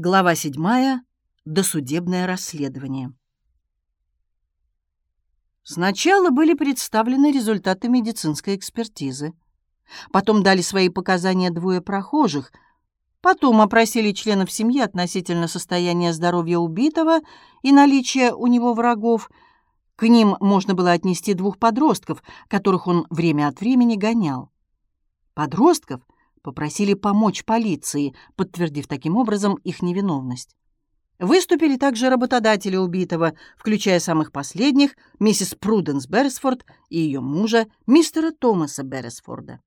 Глава 7. Досудебное расследование. Сначала были представлены результаты медицинской экспертизы. Потом дали свои показания двое прохожих. Потом опросили членов семьи относительно состояния здоровья убитого и наличия у него врагов. К ним можно было отнести двух подростков, которых он время от времени гонял. Подростков — попросили помочь полиции, подтвердив таким образом их невиновность. Выступили также работодатели убитого, включая самых последних, миссис Пруденс Берресфорд и ее мужа, мистера Томаса Берресфорда.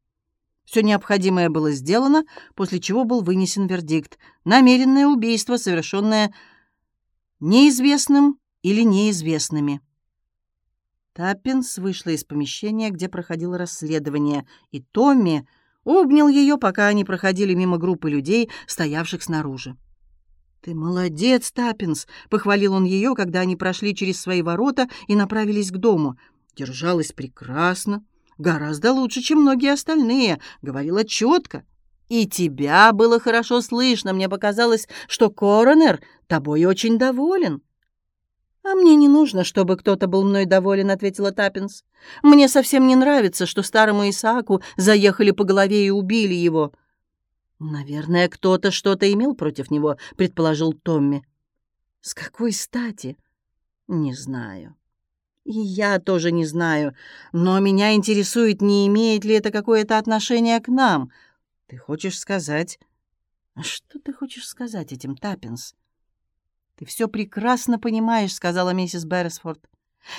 Все необходимое было сделано, после чего был вынесен вердикт «намеренное убийство, совершенное неизвестным или неизвестными». Таппинс вышла из помещения, где проходило расследование, и Томми — обнял ее, пока они проходили мимо группы людей, стоявших снаружи. «Ты молодец, Таппинс!» — похвалил он ее, когда они прошли через свои ворота и направились к дому. «Держалась прекрасно, гораздо лучше, чем многие остальные, говорила четко. И тебя было хорошо слышно, мне показалось, что коронер тобой очень доволен». «А мне не нужно, чтобы кто-то был мной доволен», — ответила Таппинс. «Мне совсем не нравится, что старому Исааку заехали по голове и убили его». «Наверное, кто-то что-то имел против него», — предположил Томми. «С какой стати?» «Не знаю». «И я тоже не знаю, но меня интересует, не имеет ли это какое-то отношение к нам. Ты хочешь сказать...» «Что ты хочешь сказать этим, Таппинс?» «Ты все прекрасно понимаешь», — сказала миссис Берресфорд.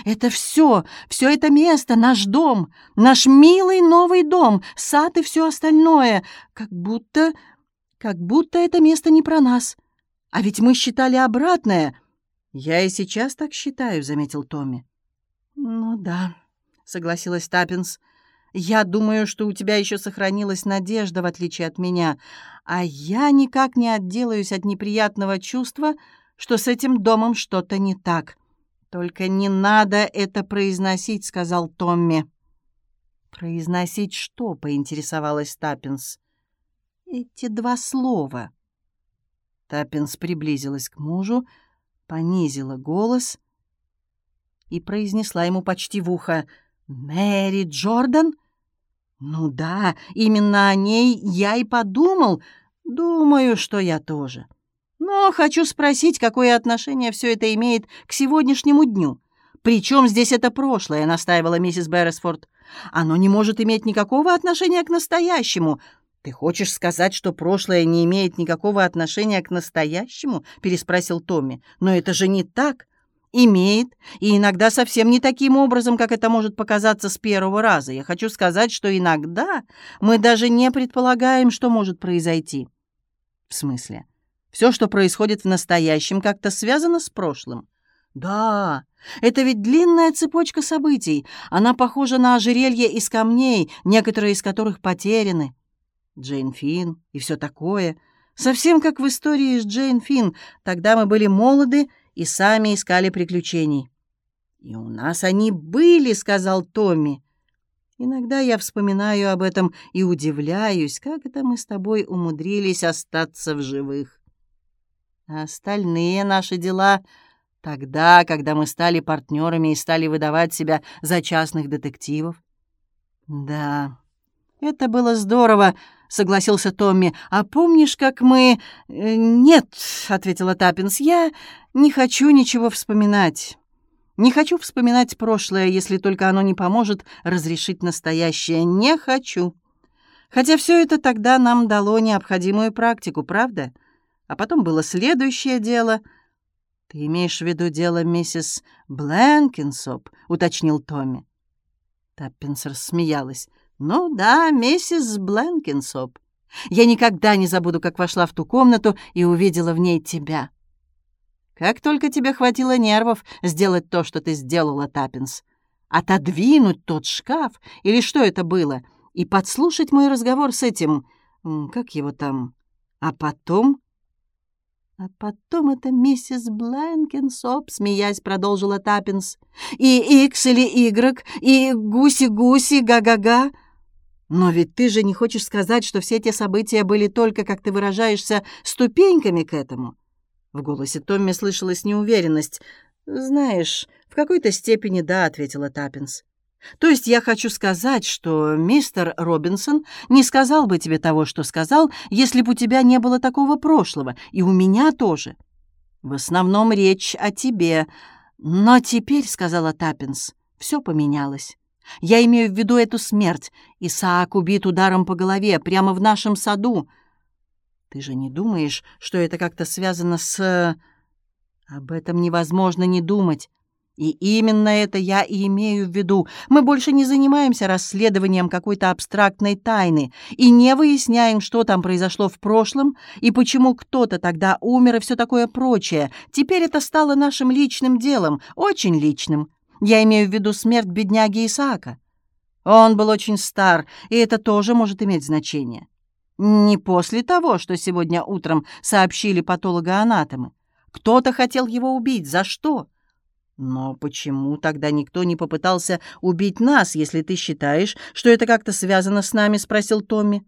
«Это все, все это место, наш дом, наш милый новый дом, сад и все остальное. Как будто... как будто это место не про нас. А ведь мы считали обратное». «Я и сейчас так считаю», — заметил Томми. «Ну да», — согласилась Таппинс. «Я думаю, что у тебя еще сохранилась надежда, в отличие от меня, а я никак не отделаюсь от неприятного чувства, — что с этим домом что-то не так. «Только не надо это произносить», — сказал Томми. «Произносить что?» — поинтересовалась Таппинс. «Эти два слова». Таппинс приблизилась к мужу, понизила голос и произнесла ему почти в ухо «Мэри Джордан?» «Ну да, именно о ней я и подумал. Думаю, что я тоже». Но хочу спросить, какое отношение все это имеет к сегодняшнему дню. «Причем здесь это прошлое?» — настаивала миссис Берресфорд. «Оно не может иметь никакого отношения к настоящему». «Ты хочешь сказать, что прошлое не имеет никакого отношения к настоящему?» — переспросил Томми. «Но это же не так». «Имеет, и иногда совсем не таким образом, как это может показаться с первого раза. Я хочу сказать, что иногда мы даже не предполагаем, что может произойти». «В смысле?» Все, что происходит в настоящем, как-то связано с прошлым. Да, это ведь длинная цепочка событий. Она похожа на ожерелье из камней, некоторые из которых потеряны. Джейн Финн и все такое. Совсем как в истории с Джейн Финн. Тогда мы были молоды и сами искали приключений. «И у нас они были», — сказал Томми. «Иногда я вспоминаю об этом и удивляюсь, как это мы с тобой умудрились остаться в живых». Остальные наши дела тогда, когда мы стали партнерами и стали выдавать себя за частных детективов. Да, это было здорово, согласился Томми. А помнишь, как мы... Э, нет, ответила Таппинс, я не хочу ничего вспоминать. Не хочу вспоминать прошлое, если только оно не поможет разрешить настоящее. Не хочу. Хотя все это тогда нам дало необходимую практику, правда? А потом было следующее дело. «Ты имеешь в виду дело миссис Бленкинсоп?» — уточнил Томми. Таппинс рассмеялась. «Ну да, миссис Бленкинсоп. Я никогда не забуду, как вошла в ту комнату и увидела в ней тебя. Как только тебе хватило нервов сделать то, что ты сделала, Таппинс. Отодвинуть тот шкаф, или что это было, и подслушать мой разговор с этим... Как его там? А потом а потом это миссис Бленкинсоп, смеясь, продолжила Таппинс. И Икс или Игрок, и Гуси-Гуси, га-га-га. Но ведь ты же не хочешь сказать, что все эти события были только, как ты выражаешься, ступеньками к этому. В голосе Томми слышалась неуверенность. «Знаешь, в какой-то степени да», — ответила Таппинс. «То есть я хочу сказать, что мистер Робинсон не сказал бы тебе того, что сказал, если бы у тебя не было такого прошлого, и у меня тоже. В основном речь о тебе. Но теперь, — сказала Таппинс, — все поменялось. Я имею в виду эту смерть. Исаак убит ударом по голове прямо в нашем саду. Ты же не думаешь, что это как-то связано с... Об этом невозможно не думать. И именно это я и имею в виду. Мы больше не занимаемся расследованием какой-то абстрактной тайны и не выясняем, что там произошло в прошлом и почему кто-то тогда умер и все такое прочее. Теперь это стало нашим личным делом, очень личным. Я имею в виду смерть бедняги Исаака. Он был очень стар, и это тоже может иметь значение. Не после того, что сегодня утром сообщили патологоанатомы. Кто-то хотел его убить. За что? Но почему тогда никто не попытался убить нас, если ты считаешь, что это как-то связано с нами, спросил Томми.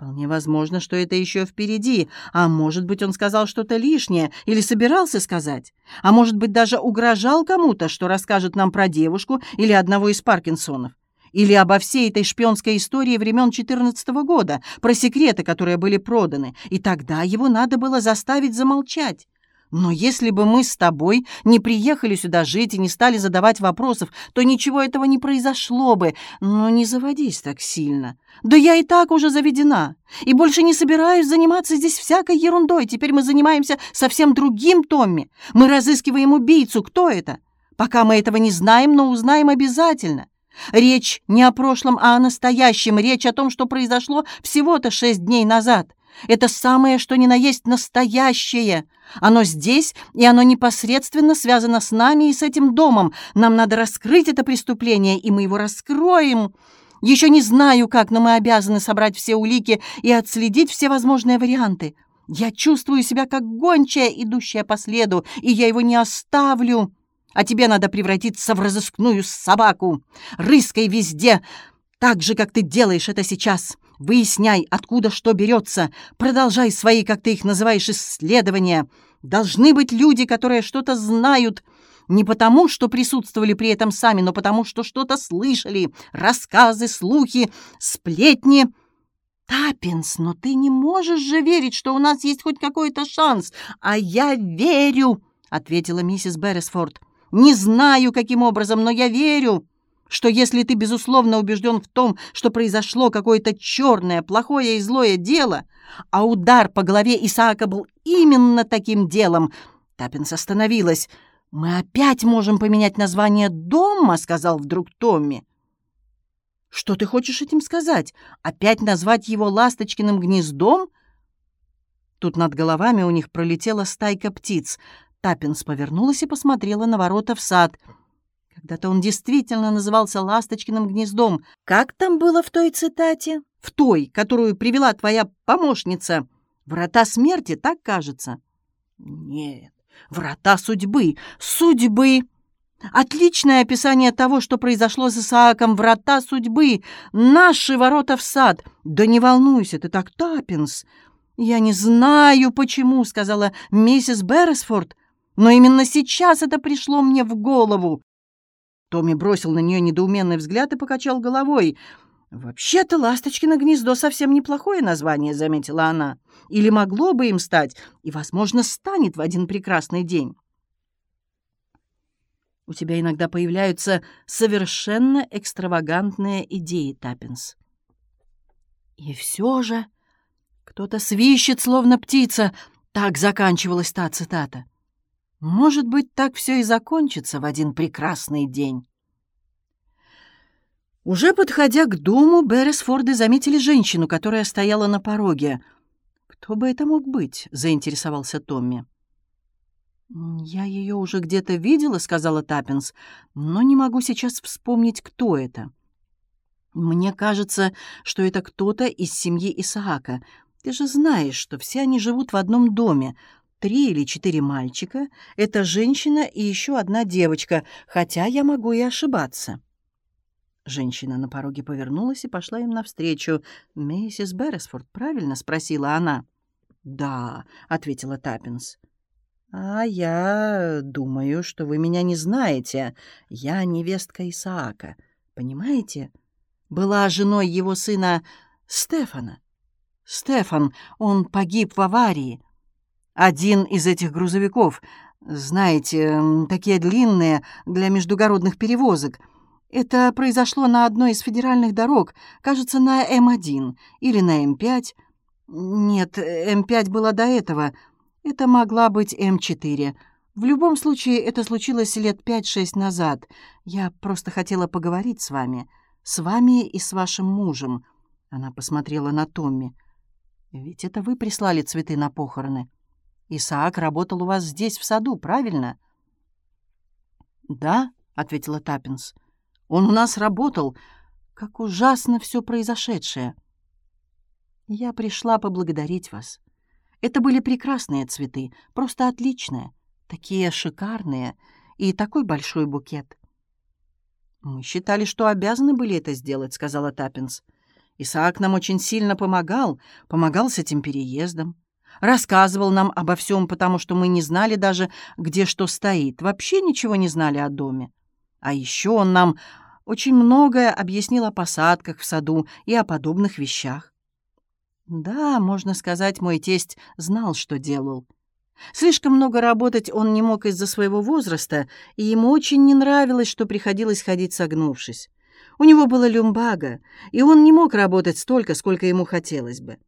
Вполне возможно, что это еще впереди, а может быть, он сказал что-то лишнее или собирался сказать, а может быть, даже угрожал кому-то, что расскажет нам про девушку или одного из Паркинсонов. Или обо всей этой шпионской истории времен 14 -го года, про секреты, которые были проданы, и тогда его надо было заставить замолчать. Но если бы мы с тобой не приехали сюда жить и не стали задавать вопросов, то ничего этого не произошло бы. Но не заводись так сильно. Да я и так уже заведена. И больше не собираюсь заниматься здесь всякой ерундой. Теперь мы занимаемся совсем другим Томми. Мы разыскиваем убийцу. Кто это? Пока мы этого не знаем, но узнаем обязательно. Речь не о прошлом, а о настоящем. Речь о том, что произошло всего-то шесть дней назад. Это самое, что ни на есть настоящее. Оно здесь, и оно непосредственно связано с нами и с этим домом. Нам надо раскрыть это преступление, и мы его раскроем. Еще не знаю, как, но мы обязаны собрать все улики и отследить все возможные варианты. Я чувствую себя как гончая, идущая по следу, и я его не оставлю. А тебе надо превратиться в разыскную собаку. Рыскай везде, так же, как ты делаешь это сейчас. Выясняй, откуда что берется. Продолжай свои, как ты их называешь, исследования. Должны быть люди, которые что-то знают. Не потому, что присутствовали при этом сами, но потому, что что-то слышали. Рассказы, слухи, сплетни. Таппинс, но ты не можешь же верить, что у нас есть хоть какой-то шанс. А я верю, — ответила миссис Берресфорд. Не знаю, каким образом, но я верю, что если ты, безусловно, убежден в том, что произошло какое-то черное, плохое и злое дело, а удар по голове Исаака был именно таким делом, Таппинс остановилась. «Мы опять можем поменять название дома», — сказал вдруг Томми. «Что ты хочешь этим сказать? Опять назвать его Ласточкиным гнездом?» Тут над головами у них пролетела стайка птиц. Таппинс повернулась и посмотрела на ворота в сад. Когда-то он действительно назывался «Ласточкиным гнездом». Как там было в той цитате? В той, которую привела твоя помощница. «Врата смерти», так кажется? Нет, «Врата судьбы». Судьбы! Отличное описание того, что произошло с Исааком. «Врата судьбы». Наши ворота в сад. Да не волнуйся, ты так, Таппинс. «Я не знаю, почему», — сказала миссис Берресфорд. Но именно сейчас это пришло мне в голову. Томми бросил на нее недоуменный взгляд и покачал головой. «Вообще-то «Ласточкино гнездо» совсем неплохое название», — заметила она. «Или могло бы им стать, и, возможно, станет в один прекрасный день». У тебя иногда появляются совершенно экстравагантные идеи, Таппинс. И все же кто-то свищет, словно птица. Так заканчивалась та цитата. Может быть, так все и закончится в один прекрасный день. Уже подходя к дому, Берресфорды заметили женщину, которая стояла на пороге. «Кто бы это мог быть?» — заинтересовался Томми. «Я ее уже где-то видела», — сказала Таппинс, «но не могу сейчас вспомнить, кто это». «Мне кажется, что это кто-то из семьи Исаака. Ты же знаешь, что все они живут в одном доме. Три или четыре мальчика, это женщина и еще одна девочка, хотя я могу и ошибаться». Женщина на пороге повернулась и пошла им навстречу. «Миссис Берресфорд, правильно?» — спросила она. «Да», — ответила Таппинс. «А я думаю, что вы меня не знаете. Я невестка Исаака. Понимаете? Была женой его сына Стефана. Стефан, он погиб в аварии. Один из этих грузовиков, знаете, такие длинные для междугородных перевозок. Это произошло на одной из федеральных дорог, кажется, на М1 или на М5. Нет, М5 была до этого — это могла быть М4. В любом случае, это случилось лет пять-шесть назад. Я просто хотела поговорить с вами. С вами и с вашим мужем. Она посмотрела на Томми. Ведь это вы прислали цветы на похороны. Исаак работал у вас здесь, в саду, правильно? Да, ответила Таппинс. Он у нас работал. Как ужасно все произошедшее. Я пришла поблагодарить вас. Это были прекрасные цветы, просто отличные, такие шикарные и такой большой букет. «Мы считали, что обязаны были это сделать», — сказала Таппинс. «Исаак нам очень сильно помогал, помогал с этим переездом. Рассказывал нам обо всем, потому что мы не знали даже, где что стоит, вообще ничего не знали о доме. А еще он нам очень многое объяснил о посадках в саду и о подобных вещах. Да, можно сказать, мой тесть знал, что делал. Слишком много работать он не мог из-за своего возраста, и ему очень не нравилось, что приходилось ходить согнувшись. У него было люмбага, и он не мог работать столько, сколько ему хотелось бы.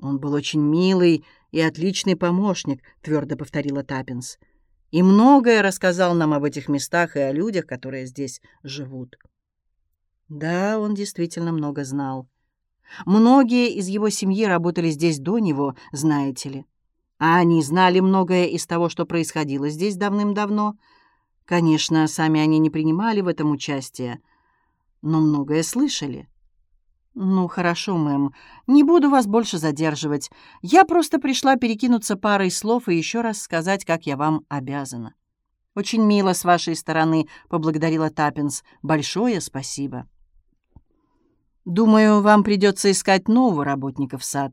«Он был очень милый и отличный помощник», — твердо повторила Таппинс. «И многое рассказал нам об этих местах и о людях, которые здесь живут». Да, он действительно много знал. Многие из его семьи работали здесь до него, знаете ли. А они знали многое из того, что происходило здесь давным-давно. Конечно, сами они не принимали в этом участие, но многое слышали. «Ну, хорошо, мэм, не буду вас больше задерживать. Я просто пришла перекинуться парой слов и еще раз сказать, как я вам обязана». «Очень мило с вашей стороны», — поблагодарила Таппинс. «Большое спасибо». Думаю, вам придется искать нового работника в сад».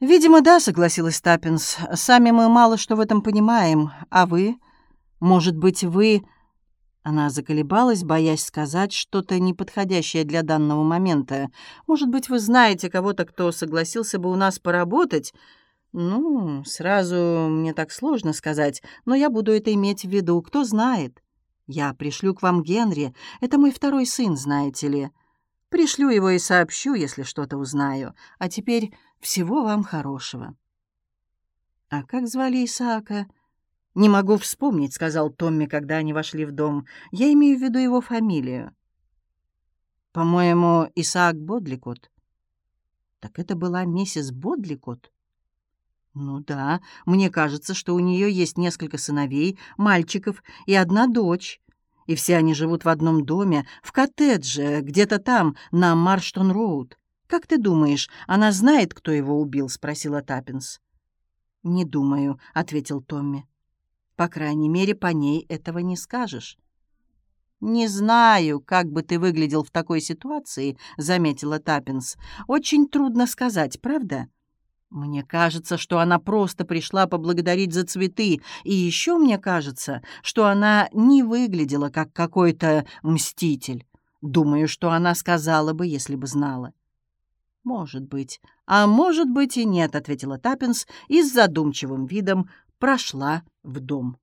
«Видимо, да», — согласилась Таппинс. «Сами мы мало что в этом понимаем. А вы? Может быть, вы...» Она заколебалась, боясь сказать что-то неподходящее для данного момента. «Может быть, вы знаете кого-то, кто согласился бы у нас поработать?» «Ну, сразу мне так сложно сказать, но я буду это иметь в виду. Кто знает? Я пришлю к вам Генри. Это мой второй сын, знаете ли». Пришлю его и сообщу, если что-то узнаю. А теперь всего вам хорошего». «А как звали Исаака?» «Не могу вспомнить», — сказал Томми, когда они вошли в дом. «Я имею в виду его фамилию». «По-моему, Исаак Бодликот». «Так это была миссис Бодликот?» «Ну да, мне кажется, что у нее есть несколько сыновей, мальчиков и одна дочь и все они живут в одном доме, в коттедже, где-то там, на Марштон-Роуд. Как ты думаешь, она знает, кто его убил?» — спросила Таппинс. «Не думаю», — ответил Томми. «По крайней мере, по ней этого не скажешь». «Не знаю, как бы ты выглядел в такой ситуации», — заметила Таппинс. «Очень трудно сказать, правда?» Мне кажется, что она просто пришла поблагодарить за цветы, и еще мне кажется, что она не выглядела как какой-то мститель. Думаю, что она сказала бы, если бы знала. «Может быть. А может быть и нет», — ответила Таппинс и с задумчивым видом прошла в дом.